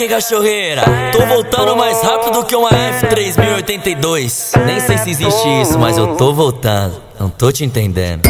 que cachorreira? Tô voltando mais rápido que uma F3082. Nem sei se existe isso, mas eu tô voltando. Não tô te entendendo.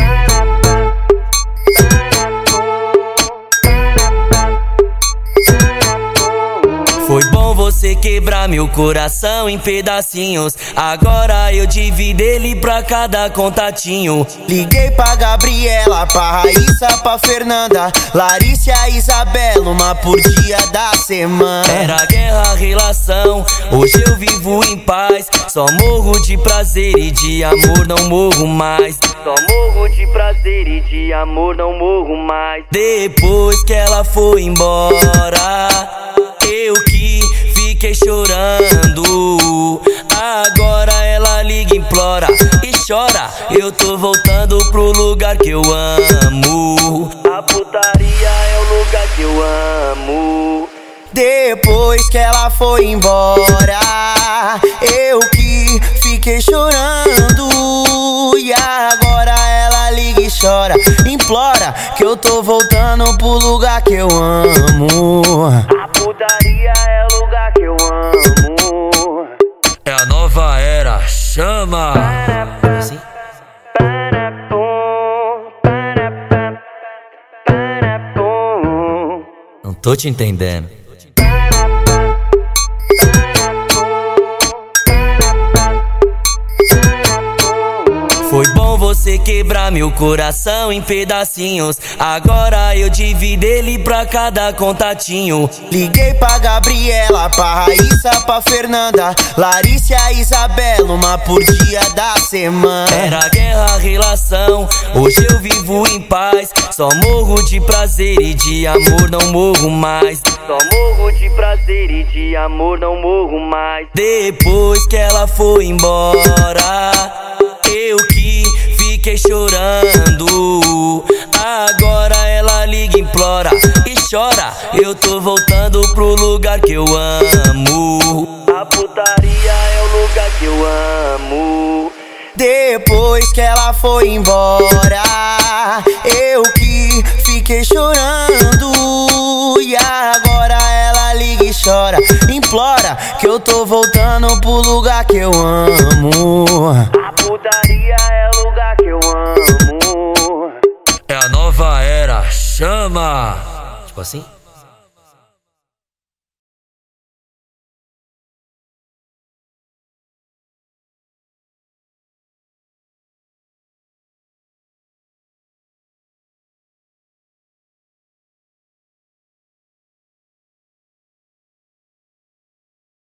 Foi bom você quebrar meu coração em pedacinhos. Agora eu divido ele pra cada contatinho. Liguei pra Gabriela, pra Raíssa, pra Fernanda, Larissa e Isabela, uma por dia da semana. Era guerra, relação. Hoje eu vivo em paz. Só morro de prazer e de amor, não morro mais. Só morro de prazer e de amor, não morro mais. Depois que ela foi embora implora e chora. Eu tô voltando pro lugar que eu amo. A putaria é o lugar que eu amo. Depois que ela foi embora, eu que fiquei chorando. E agora ela liga e chora, implora que eu tô voltando pro lugar que eu amo putaria é o lugar que eu amo. É a nova era, chama. Assim? Não tô te entendendo. Foi bom você quebrar meu coração em pedacinhos. Agora eu divido ele pra cada contatinho. Liguei pra Gabriela, pra Raíssa, pra Fernanda, Larissa e Isabela, uma por dia da semana. Era guerra, relação. Hoje eu vivo em paz. Só morro de prazer e de amor, não morro mais. Só morro de prazer e de amor, não morro mais. Depois que ela foi embora implora e chora. Eu tô voltando pro lugar que eu amo. A putaria é o lugar que eu amo. Depois que ela foi embora, eu que fiquei chorando. E agora ela liga e chora, implora que eu tô voltando pro lugar que eu amo putaria é o lugar que eu amo. Tipo assim?